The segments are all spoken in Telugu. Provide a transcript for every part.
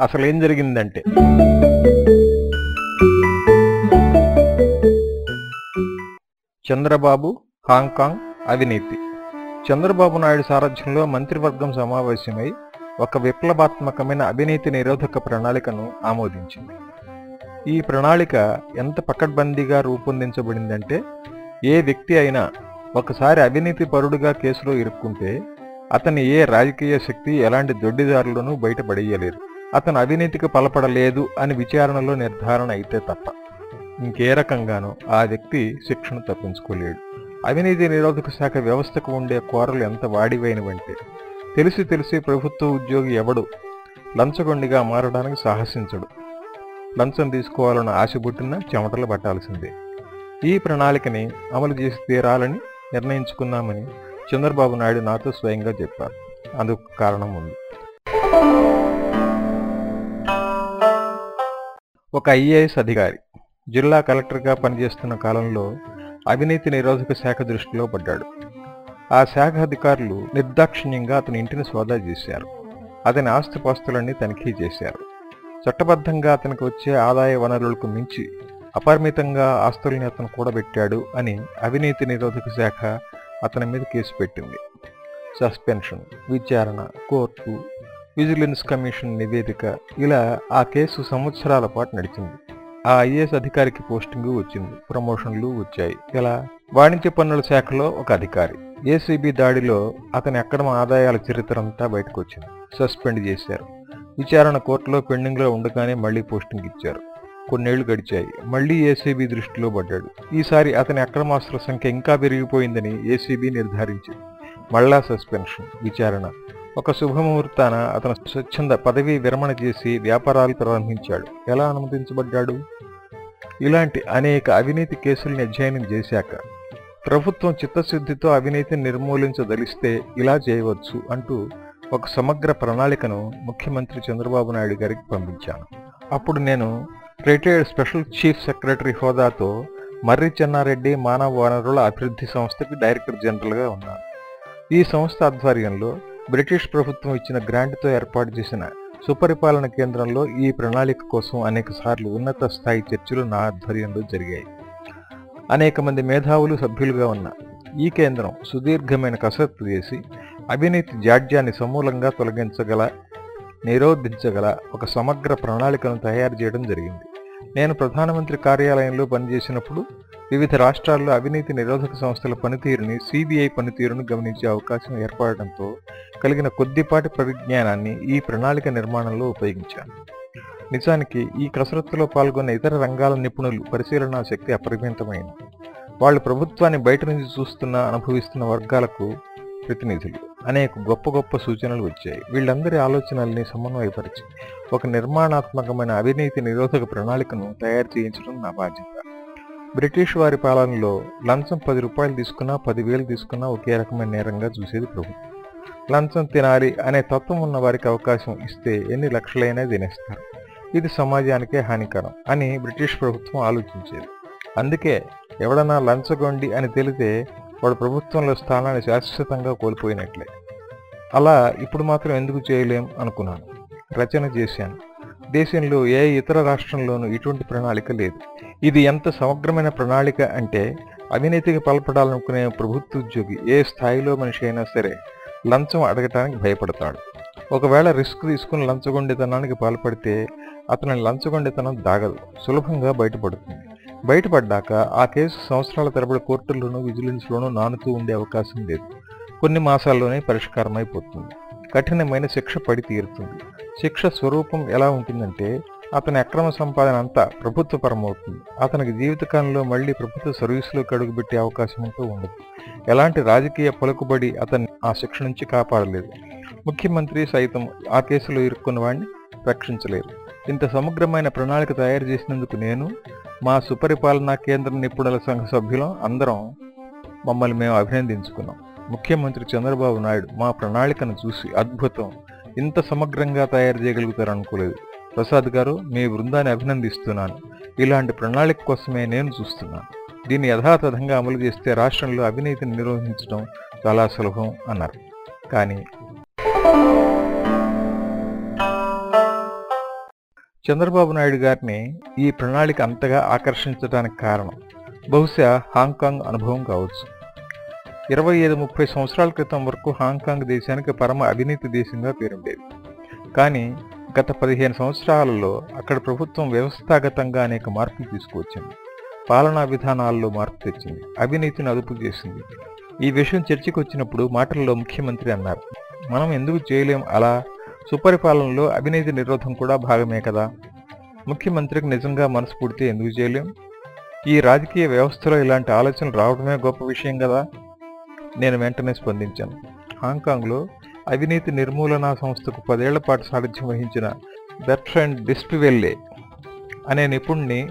అసలు ఏం జరిగిందంటే చంద్రబాబు హాంకాంగ్ అవినీతి. చంద్రబాబు నాయుడు సారథ్యంలో మంత్రివర్గం సమావేశమై ఒక విప్లవాత్మకమైన అవినీతి నిరోధక ప్రణాళికను ఆమోదించింది. ఈ ప్రణాళిక ఎంత పకడ్బందీగా రూపొందించబడిందంటే ఏ వ్యక్తి అయినా ఒకసారి అవినీతి పరుడుగా కేసులో ఇరుక్కుంటే అతని ఏ రాజకీయ శక్తి ఎలాంటి దొడ్డిదారులను బయటపడేయలేరు. అతను అవినీతికి పలపడలేదు అని విచారణలో నిర్ధారణ అయితే తప్ప. ఇంకే రకంగానూ ఆ వ్యక్తి శిక్షను తప్పించుకోలేడు. అవినీతి నిరోధక శాఖ వ్యవస్థకు ఉండే కోరలు ఎంత వాడివైనవంటే తెలిసి తెలిసి ప్రభుత్వ ఉద్యోగి ఎవడు? లంచగొండిగా మారడానికి సాహసించడు. లంచం తీసుకోవాలన్న ఆశ పుట్టినా చెమటలు పట్టాల్సిందే. ఈ ప్రణాళికని అమలు చేసి తీరాలని నిర్ణయించుకున్నామని చంద్రబాబు నాయుడు నాతో స్వయంగా చెప్పారు. అందుకు కారణం ఉంది. ఒక ఐఏఎస్ అధికారి జిల్లా కలెక్టర్గా పనిచేస్తున్న కాలంలో అవినీతి నిరోధక శాఖ దృష్టిలో పడ్డాడు. ఆ శాఖ అధికారులు నిర్దాక్షిణ్యంగా అతని ఇంటిని సోదా చేశారు. అతని ఆస్తిపాస్తులన్నీ తనిఖీ చేశారు. చట్టబద్ధంగా అతనికి వచ్చే ఆదాయ వనరులకు మించి అపరిమితంగా ఆస్తుల్ని అతను కూడబెట్టాడు అని అవినీతి నిరోధక శాఖ అతని మీద కేసు పెట్టింది. సస్పెన్షన్ విచారణ కోర్టు విజిలెన్స్ కమిషన్ నివేదిక ఇలా ఆ కేసు సంవత్సరాల పాటు నడిచింది. ఆ ఐఏఎస్ అధికారికి పోస్టింగ్ వచ్చింది. ప్రమోషన్లు వచ్చాయి. ఇలా వాణిజ్య పన్నుల శాఖలో ఒక అధికారి ఏసీబీ దాడిలో అతని అక్రమ ఆదాయాల చరిత్ర అంతా బయటకు వచ్చింది సస్పెండ్ చేశారు. విచారణ కోర్టులో పెండింగ్లో ఉండగానే మళ్ళీ పోస్టింగ్ ఇచ్చారు. కొన్నేళ్ళు గడిచాయి. మళ్ళీ ఏసీబీ దృష్టిలో పడ్డాడు. ఈసారి అతని అక్రమాస్తుల సంఖ్య ఇంకా పెరిగిపోయిందని ఏసీబీ నిర్ధారించింది. మళ్ళా సస్పెన్షన్ విచారణ. ఒక శుభముహూర్తాన అతను స్వచ్ఛంద పదవీ విరమణ చేసి వ్యాపారాలు ప్రారంభించాడు. ఎలా అనుమతించబడ్డాడు? ఇలాంటి అనేక అవినీతి కేసుల్ని అధ్యయనం చేశాక ప్రభుత్వం చిత్తశుద్ధితో అవినీతిని నిర్మూలించదలిస్తే ఇలా చేయవచ్చు అంటూ ఒక సమగ్ర ప్రణాళికను ముఖ్యమంత్రి చంద్రబాబు నాయుడు గారికి పంపించాను. అప్పుడు నేను రిటైర్డ్ స్పెషల్ చీఫ్ సెక్రటరీ హోదాతో మర్రి చెన్నారెడ్డి మానవ వనరుల అభివృద్ధి సంస్థకి డైరెక్టర్ జనరల్గా ఉన్నాను. ఈ సంస్థ ఆధ్వర్యంలో బ్రిటిష్ ప్రభుత్వం ఇచ్చిన గ్రాంట్తో ఏర్పాటు చేసిన సుపరిపాలన కేంద్రంలో ఈ ప్రణాళిక కోసం అనేక సార్లు ఉన్నత స్థాయి చర్చలు నా ఆధ్వర్యంలో జరిగాయి. అనేక మంది మేధావులు సభ్యులుగా ఉన్న ఈ కేంద్రం సుదీర్ఘమైన కసరత్తు చేసి అవినీతి జాడ్యాన్ని సమూలంగా తొలగించగల నిరోధించగల ఒక సమగ్ర ప్రణాళికను తయారు చేయడం జరిగింది. నేను ప్రధానమంత్రి కార్యాలయంలో పనిచేసినప్పుడు వివిధ రాష్ట్రాల్లో అవినీతి నిరోధక సంస్థల పనితీరుని సిబిఐ పనితీరును గమనించే అవకాశం ఏర్పడటంతో కలిగిన కొద్దిపాటి పరిజ్ఞానాన్ని ఈ ప్రణాళిక నిర్మాణంలో ఉపయోగించాను నిజానికి ఈ కసరత్తులో పాల్గొన్న ఇతర రంగాల నిపుణులు పరిశీలనా శక్తి అపరిమితమైంది. వాళ్ళు ప్రభుత్వాన్ని బయట నుంచి చూస్తున్న అనుభవిస్తున్న వర్గాలకు ప్రతినిధులు. అనేక గొప్ప గొప్ప సూచనలు వచ్చాయి. వీళ్ళందరి ఆలోచనల్ని సమన్వయపరిచి ఒక నిర్మాణాత్మకమైన అవినీతి నిరోధక ప్రణాళికను తయారు చేయించడం నా బాధ్యత. బ్రిటిష్ వారి పాలనలో లంచం పది రూపాయలు తీసుకున్నా పదివేలు తీసుకున్నా ఒకే రకమైన నేరంగా చూసేది ప్రభుత్వం లంచం తినాలి అనే తత్వం ఉన్న వారికి అవకాశం ఇస్తే ఎన్ని లక్షలైనా తినేస్తారు. ఇది సమాజానికే హానికరం అని బ్రిటిష్ ప్రభుత్వం ఆలోచించేది. అందుకే ఎవడన్నా లంచగొండి అని తెలితే వాడు ప్రభుత్వంలో స్థానాన్ని శాశ్వతంగా కోల్పోయినట్లే. అలా ఇప్పుడు మాత్రం ఎందుకు చేయలేం అనుకున్నాను. రచన చేశాను. దేశంలో ఏ ఇతర రాష్ట్రంలోనూ ఇటువంటి ప్రణాళిక లేదు. ఇది ఎంత సమగ్రమైన ప్రణాళిక అంటే అవినీతికి పాల్పడాలనుకునే ప్రభుత్వ ఉద్యోగి ఏ స్థాయిలో మనిషి అయినా సరే లంచం అడగటానికి భయపడతాడు. ఒకవేళ రిస్క్ తీసుకుని లంచగొండితనానికి పాల్పడితే అతని లంచగొండితనం దాగదు సులభంగా బయటపడుతుంది. బయటపడ్డాక ఆ కేసు సంవత్సరాల తరబడి కోర్టుల్లోనూ విజిలెన్స్లోనూ నానుతూ ఉండే అవకాశం లేదు. కొన్ని మాసాల్లోనే పరిష్కారం అయిపోతుంది కఠినమైన శిక్ష పడి తీరుతుంది శిక్ష స్వరూపం ఎలా ఉంటుందంటే అతని అక్రమ సంపాదన అంతా ప్రభుత్వ పరమవుతుంది. అతనికి జీవితకాలంలో మళ్ళీ ప్రభుత్వ సర్వీసులోకి అడుగుపెట్టే అవకాశం అంటూ ఉండదు. ఎలాంటి రాజకీయ పలుకుబడి అతన్ని ఆ శిక్ష నుంచి కాపాడలేదు. ముఖ్యమంత్రి సైతం ఆ కేసులో ఇరుక్కున్న వాడిని రక్షించలేదు. ఇంత సమగ్రమైన ప్రణాళిక తయారు చేసినందుకు నేను మా సుపరిపాలనా కేంద్ర నిపుణుల సంఘ సభ్యులం అందరం మమ్మల్ని మేము అభినందించుకున్నాం. ముఖ్యమంత్రి చంద్రబాబు నాయుడు మా ప్రణాళికను చూసి అద్భుతం. ఇంత సమగ్రంగా తయారు చేయగలుగుతారు అనుకోలేదు ప్రసాద్ గారు మీ బృందాన్ని అభినందిస్తున్నాను. ఇలాంటి ప్రణాళిక కోసమే నేను చూస్తున్నాను. దీన్ని యథాతథంగా అమలు చేస్తే రాష్ట్రంలో అవినీతిని నిర్వహించడం చాలా సులభం అన్నారు. కానీ చంద్రబాబు నాయుడు గారిని ఈ ప్రణాళిక అంతగా ఆకర్షించడానికి కారణం బహుశా హాంకాంగ్ అనుభవం కావచ్చు. ఇరవై ఐదు ముప్పై సంవత్సరాల క్రితం వరకు హాంకాంగ్ దేశానికి పరమ అవినీతి దేశంగా పేరుండేది. కానీ గత పదిహేను సంవత్సరాలలో అక్కడ ప్రభుత్వం వ్యవస్థాగతంగా అనేక మార్పులు తీసుకువచ్చింది. పాలనా విధానాల్లో మార్పు తెచ్చింది. అవినీతిని అదుపు చేసింది. ఈ విషయం చర్చకు వచ్చినప్పుడు మాటల్లో ముఖ్యమంత్రి అన్నారు మనం ఎందుకు చేయలేం అలా? సుపరిపాలనలో అవినీతి నిరోధం కూడా భాగమే కదా. ముఖ్యమంత్రికి నిజంగా మనసు పుడితే ఎందుకు చేయలేం? ఈ రాజకీయ వ్యవస్థలో ఇలాంటి ఆలోచనలు రావడమే గొప్ప విషయం కదా. నేను వెంటనే స్పందించాను హాంకాంగ్లో అవినీతి నిర్మూలనా సంస్థకు పదేళ్ళ పాటు సారథ్యం వహించిన బెర్ట్రండ్ డిస్పివెల్లే అనే నిపుణుని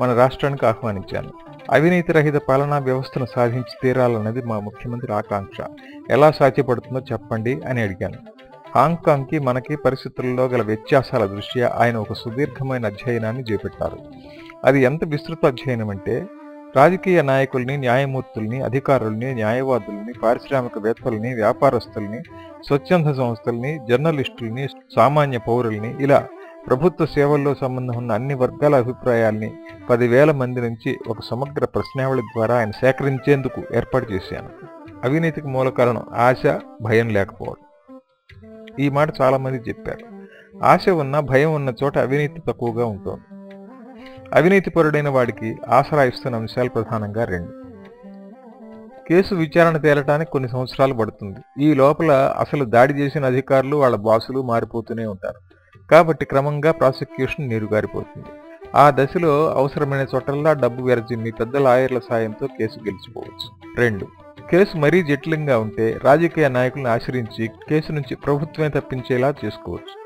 మన రాష్ట్రానికి ఆహ్వానించాను. అవినీతి రహిత పాలనా వ్యవస్థను సాధించి తీరాలన్నది మా ముఖ్యమంత్రి ఆకాంక్ష. ఎలా సాధ్యపడుతుందో చెప్పండి అని అడిగాను. హాంకాంగ్కి మనకి పరిస్థితుల్లో గల వ్యత్యాసాల దృష్ట్యా ఆయన ఒక సుదీర్ఘమైన అధ్యయనాన్ని చేపట్టారు. అది ఎంత విస్తృత అధ్యయనం అంటే రాజకీయ నాయకుల్ని న్యాయమూర్తుల్ని అధికారుల్ని న్యాయవాదుల్ని పారిశ్రామికవేత్తల్ని వ్యాపారస్తుల్ని స్వచ్ఛంద సంస్థల్ని జర్నలిస్టుల్ని సామాన్య పౌరుల్ని ఇలా ప్రభుత్వ సేవల్లో సంబంధం ఉన్న అన్ని వర్గాల అభిప్రాయాల్ని పదివేల మంది నుంచి ఒక సమగ్ర ప్రశ్నావళి ద్వారా ఆయన సేకరించేందుకు ఏర్పాటు చేశాను. అవినీతికి మూల కారణం ఆశ భయం లేకపోవడం. ఈ మాట చాలామంది చెప్పారు. ఆశ ఉన్న భయం ఉన్న చోట అవినీతి తక్కువగా ఉంటుంది. అవినీతిపరుడైన వాడికి ఆసరా ఇస్తున్న అంశాలు ప్రధానంగా రెండు. కేసు విచారణ తేలటానికి కొన్ని సంవత్సరాలు పడుతుంది. ఈ లోపల అసలు దాడి చేసిన అధికారులు వాళ్ళ బాసులు మారిపోతూనే ఉంటారు. కాబట్టి క్రమంగా ప్రాసిక్యూషన్ నీరుగారిపోతుంది. ఆ దశలో అవసరమైన చోటల్లా డబ్బు వెరజిమ్మి పెద్ద లాయర్ల సాయంతో కేసు గెలిచిపోవచ్చు. రెండు. కేసు మరీ జటిలంగా ఉంటే రాజకీయ నాయకులను ఆశ్రయించి కేసు నుంచి ప్రభుత్వమే తప్పించేలా చేసుకోవచ్చు.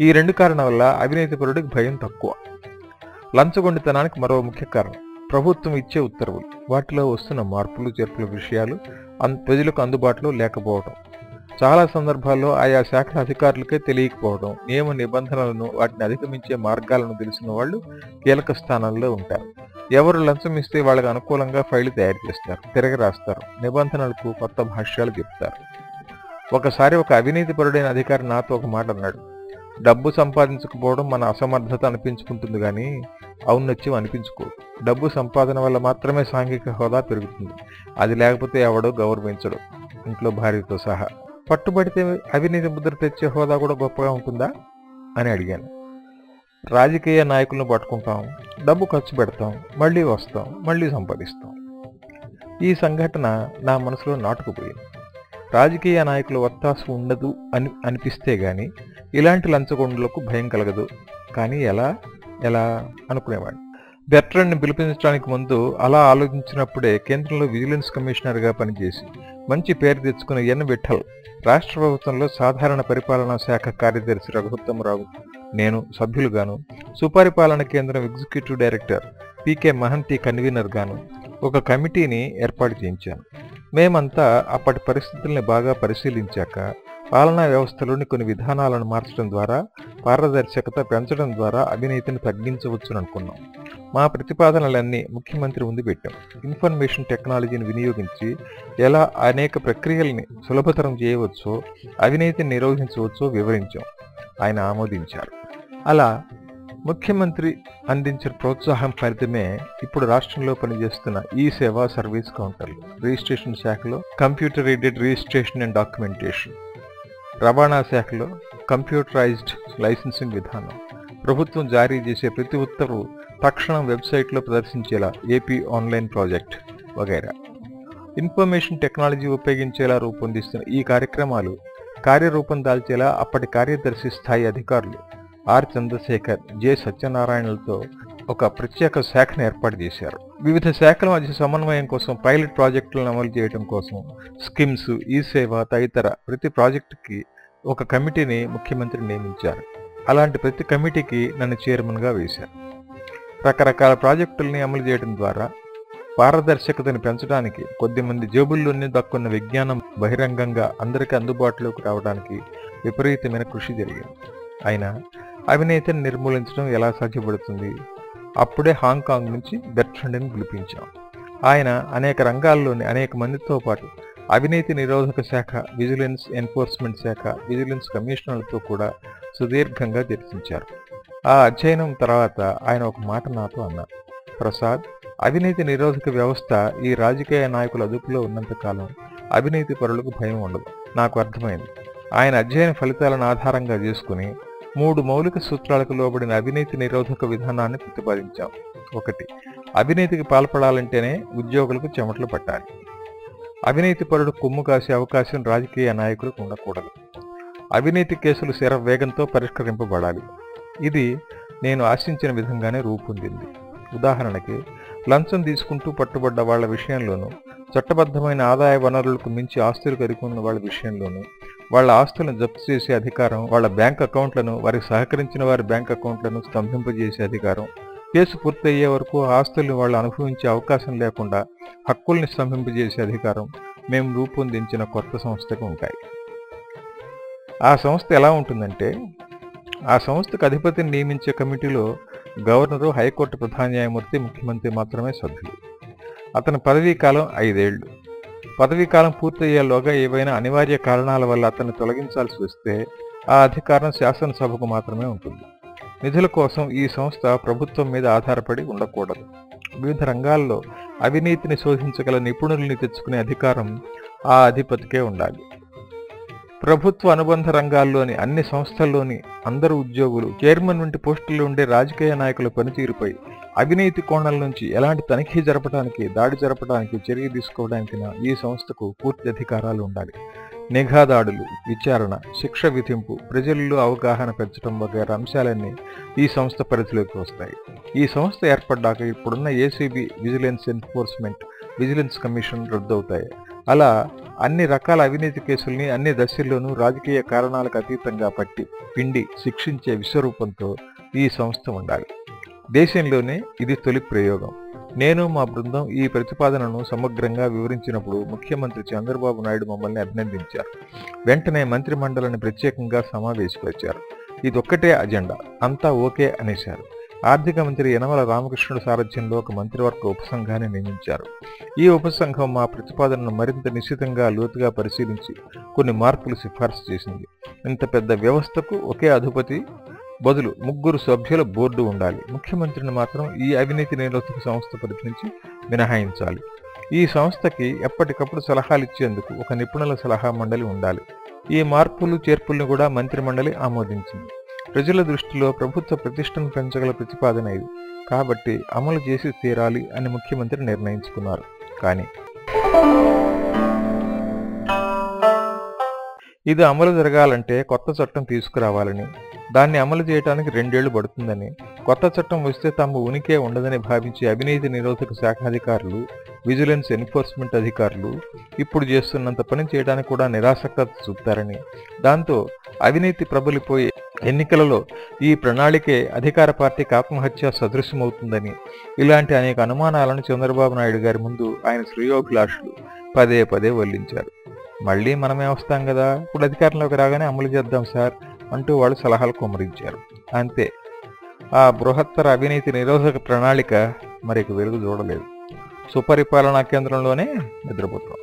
ఈ రెండు కారణాల వల్ల అవినీతిపరుడికి భయం తక్కువ. లంచగొండితనానికి మరో ముఖ్య కారణం. ప్రభుత్వం ఇచ్చే ఉత్తర్వులు వాటిలో వస్తున్న మార్పులు చేర్పుల విషయాలు ప్రజలకు అందుబాటులో లేకపోవడం చాలా సందర్భాల్లో ఆయా శాఖల అధికారులకే తెలియకపోవడం నియమ నిబంధనలను వాటిని అధిగమించే మార్గాలను తెలిసిన వాళ్ళు కీలక స్థానాల్లో ఉంటారు. ఎవరు లంచం ఇస్తే వాళ్ళకి అనుకూలంగా ఫైలు తయారు చేస్తారు తిరగ రాస్తారు నిబంధనలకు కొత్త భాష్యాలు చెప్తారు. ఒకసారి ఒక అవినీతిపరుడైన అధికారి నాతో ఒక మాట అన్నాడు. డబ్బు సంపాదించకపోవడం మన అసమర్థత అనిపించుకుంటుంది కానీ ఔన్నత్యం అనిపించుకో డబ్బు సంపాదన వల్ల మాత్రమే సాంఘిక హోదా పెరుగుతుంది. అది లేకపోతే ఎవడో గౌరవించడు ఇంట్లో భార్యతో సహా. పట్టుబడితే అవినీతి ముద్ర తెచ్చే హోదా కూడా గొప్పగా ఉంటుందా? అని అడిగాను. రాజకీయ నాయకులను పట్టుకుంటాం డబ్బు ఖర్చు పెడతాం మళ్ళీ వస్తాం మళ్ళీ సంపాదిస్తాం. ఈ సంఘటన నా మనసులో నాటుకుపోయింది. రాజకీయ నాయకుల ఒత్తాసు ఉండదు అని అనిపిస్తే గాని ఇలాంటి లంచగొండులకు భయం కలగదు. కానీ ఎలా? ఎలా అనుకునేవాడు? బెటర్ని పిలిపించడానికి ముందు అలా ఆలోచించినప్పుడే కేంద్రంలో విజిలెన్స్ కమిషనర్గా పనిచేసి మంచి పేరు తెచ్చుకున్న ఎన్. విఠల్ రాష్ట్ర ప్రభుత్వంలో సాధారణ పరిపాలనా శాఖ కార్యదర్శి రఘుత్తమరావు నేను సభ్యులుగాను సుపరిపాలన కేంద్రం ఎగ్జిక్యూటివ్ డైరెక్టర్ పీకే మహంతి కన్వీనర్గాను ఒక కమిటీని ఏర్పాటు చేయించాను. మేమంతా అప్పటి పరిస్థితుల్ని బాగా పరిశీలించాక పాలనా వ్యవస్థలోని కొన్ని విధానాలను మార్చడం ద్వారా పారదర్శకత పెంచడం ద్వారా అవినీతిని తగ్గించవచ్చుననుకున్నాం మా ప్రతిపాదనలన్నీ ముఖ్యమంత్రి ముందు పెట్టాం. ఇన్ఫర్మేషన్ టెక్నాలజీని వినియోగించి ఎలా అనేక ప్రక్రియల్ని సులభతరం చేయవచ్చో అవినీతిని నిరోధించవచ్చో వివరించాం. ఆయన ఆమోదించారు. అలా ముఖ్యమంత్రి అందించిన ప్రోత్సాహం ఫలితమే ఇప్పుడు రాష్ట్రంలో పనిచేస్తున్న ఈ సేవా సర్వీస్ కౌంటర్లు. రిజిస్ట్రేషన్ శాఖలో computer aided registration and documentation. రవాణా శాఖలో కంప్యూటరైజ్డ్ లైసెన్సింగ్ విధానం. ప్రభుత్వం జారీ చేసే ప్రతి ఉత్తర్వు తక్షణం వెబ్సైట్లో ప్రదర్శించేలా ఏపీ ఆన్లైన్ ప్రాజెక్ట్ వగైరా. ఇన్ఫర్మేషన్ టెక్నాలజీ ఉపయోగించేలా రూపొందిస్తున్న ఈ కార్యక్రమాలు కార్యరూపం దాల్చేలా అప్పటి కార్యదర్శి స్థాయి అధికారులు ఆర్. చంద్రశేఖర్ జె. సత్యనారాయణలతో ఒక ప్రత్యేక శాఖను ఏర్పాటు చేశారు. వివిధ శాఖల మధ్య సమన్వయం కోసం పైలట్ ప్రాజెక్టులను అమలు చేయడం కోసం స్కిమ్స్ ఈ సేవ తదితర ప్రతి ప్రాజెక్టుకి ఒక కమిటీని ముఖ్యమంత్రి నియమించారు. అలాంటి ప్రతి కమిటీకి నన్ను చైర్మన్గా వేశారు. రకరకాల ప్రాజెక్టుల్ని అమలు చేయడం ద్వారా పారదర్శకతను పెంచడానికి కొద్దిమంది జేబుల్లోనే దక్కున్న విజ్ఞానం బహిరంగంగా అందరికీ అందుబాటులోకి రావడానికి విపరీతమైన కృషి జరిగింది. అయినా అవినీతిని నిర్మూలించడం ఎలా సాధ్యపడుతుంది? అప్పుడే హాంకాంగ్ నుంచి బెర్ట్రండ్ని పిలిపించాం. ఆయన అనేక రంగాల్లోని అనేక మందితో పాటు అవినీతి నిరోధక శాఖ విజిలెన్స్ ఎన్ఫోర్స్మెంట్ శాఖ విజిలెన్స్ కమిషనర్లతో కూడా సుదీర్ఘంగా చర్చించారు. ఆ అధ్యయనం తర్వాత ఆయన ఒక మాట నాతో అన్నారు. ప్రసాద్ అవినీతి నిరోధక వ్యవస్థ ఈ రాజకీయ నాయకుల అదుపులో ఉన్నంతకాలం అవినీతి పరులకు భయం ఉండదు. నాకు అర్థమైంది. ఆయన అధ్యయన ఫలితాలను ఆధారంగా చేసుకుని మూడు మౌలిక సూత్రాలకు లోబడిన అవినీతి నిరోధక విధానాన్ని ప్రతిపాదించాం. ఒకటి అవినీతికి పాల్పడాలంటేనే ఉద్యోగులకు చెమటలు పట్టాలి. అవినీతి పరుడు కొమ్ము కాసే అవకాశం రాజకీయ నాయకులకు ఉండకూడదు. అవినీతి కేసులు శర వేగంతో పరిష్కరింపబడాలి. ఇది నేను ఆశించిన విధంగానే రూపొందింది. ఉదాహరణకి లంచం తీసుకుంటూ పట్టుబడ్డ వాళ్ళ విషయంలోనూ చట్టబద్ధమైన ఆదాయ వనరులకు మించి ఆస్తులు కరుకున్న వాళ్ళ విషయంలోనూ వాళ్ళ ఆస్తులను జప్తు చేసే అధికారం వాళ్ళ బ్యాంక్ అకౌంట్లను వారికి సహకరించిన వారి బ్యాంక్ అకౌంట్లను స్తంభింపజేసే అధికారం. కేసు పూర్తయ్యే వరకు ఆస్తుల్ని వాళ్ళు అనుభవించే అవకాశం లేకుండా హక్కుల్ని స్తంభింపజేసే అధికారం మేము రూపొందించిన కొత్త సంస్థకు ఉంటాయి. ఆ సంస్థ ఎలా ఉంటుందంటే ఆ సంస్థకు అధిపతిని నియమించే కమిటీలో గవర్నరు హైకోర్టు ప్రధాన న్యాయమూర్తి ముఖ్యమంత్రి మాత్రమే సభ్యులు. అతని పదవీ కాలం ఐదేళ్ళు పదవీ కాలం పూర్తయ్యేలోగా ఏవైనా అనివార్య కారణాల వల్ల అతన్ని తొలగించాల్సి వస్తే ఆ అధికారం శాసనసభకు మాత్రమే ఉంటుంది. నిధుల కోసం ఈ సంస్థ ప్రభుత్వం మీద ఆధారపడి ఉండకూడదు. వివిధ రంగాల్లో అవినీతిని శోధించగల నిపుణుల్ని తెచ్చుకునే అధికారం ఆ అధిపతికే ఉండాలి. ప్రభుత్వ అనుబంధ రంగాల్లోని అన్ని సంస్థల్లోని అందరు ఉద్యోగులు చైర్మన్ వంటి పోస్టుల్లో ఉండే రాజకీయ నాయకుల పనితీరుపై అవినీతి కోణాల నుంచి ఎలాంటి తనిఖీ జరపడానికి దాడి జరపడానికి చర్య తీసుకోవడానికి ఈ సంస్థకు పూర్తి అధికారాలు ఉండాలి. నిఘా దాడులు విచారణ శిక్ష విధింపు ప్రజల్లో అవగాహన పెంచడం వగైరా అంశాలన్నీ ఈ సంస్థ పరిధిలోకి వస్తాయి. ఈ సంస్థ ఏర్పడ్డాక ఇప్పుడున్న ACB vigilance enforcement vigilance commission రద్దవుతాయి. అలా అన్ని రకాల అవినీతి కేసుల్ని అన్ని దశల్లోనూ రాజకీయ కారణాలకు అతీతంగా పట్టి పిండి శిక్షించే విశ్వరూపంతో ఈ సంస్థ ఉండాలి. దేశంలోనే ఇది తొలి ప్రయోగం. నేను మా బృందం ఈ ప్రతిపాదనను సమగ్రంగా వివరించినప్పుడు ముఖ్యమంత్రి చంద్రబాబు నాయుడు మమ్మల్ని అభినందించారు. వెంటనే మంత్రి మండలిని ప్రత్యేకంగా సమావేశపరిచారు. ఇదొక్కటే అజెండా. అంతా ఓకే అనేశారు. ఆర్థిక మంత్రి యనమల రామకృష్ణుడు సారథ్యంలో ఒక మంత్రివర్గ ఉపసంఘాన్ని నియమించారు ఈ ఉపసంఘం మా ప్రతిపాదనను మరింత నిశ్చితంగా లోతుగా పరిశీలించి కొన్ని మార్పులు సిఫార్సు చేసింది. ఇంత పెద్ద వ్యవస్థకు ఒకే అధిపతి బదులు ముగ్గురు సభ్యుల బోర్డు ఉండాలి. ముఖ్యమంత్రిని మాత్రం ఈ అవినీతి నిరోధక సంస్థ పరిధి నుంచి మినహాయించాలి. ఈ సంస్థకి ఎప్పటికప్పుడు సలహాలు ఇచ్చేందుకు ఒక నిపుణుల సలహా మండలి ఉండాలి. ఈ మార్పులు చేర్పులను కూడా మంత్రి మండలి ఆమోదించింది. ప్రజల దృష్టిలో ప్రభుత్వ ప్రతిష్టను పెంచగల ప్రతిపాదన ఇది. కాబట్టి అమలు చేసి తీరాలి అని ముఖ్యమంత్రి నిర్ణయించుకున్నారు. కానీ ఇది అమలు జరగాలంటే కొత్త చట్టం తీసుకురావాలని దాన్ని అమలు చేయడానికి రెండేళ్ళు పడుతుందని కొత్త చట్టం వస్తే తమ ఉనికే ఉండదని భావించే అవినీతి నిరోధక శాఖ అధికారులు విజిలెన్స్ ఎన్ఫోర్స్మెంట్ అధికారులు ఇప్పుడు చేస్తున్నంత పని చేయడానికి కూడా నిరాసక్త చూపుతారని. దాంతో అవినీతి ప్రబలిపోయి ఎన్నికలలో ఈ ప్రణాళికే అధికార పార్టీకి ఆత్మహత్య సదృశ్యమవుతుందని ఇలాంటి అనేక అనుమానాలను చంద్రబాబు నాయుడు గారి ముందు ఆయన శ్రేయోభిలాషులు పదే పదే వల్లించారు. మళ్ళీ మనమే వస్తాం కదా? ఇప్పుడు అధికారంలోకి రాగానే అమలు చేద్దాం సార్. అంటూ వాళ్ళు సలహాలు కుమరించారు అంతే. ఆ బృహత్తర అవినీతి నిరోధక ప్రణాళిక మరికి వెలుగు చూడలేదు. సుపరిపాలనా కేంద్రంలోనే నిద్రపోతాం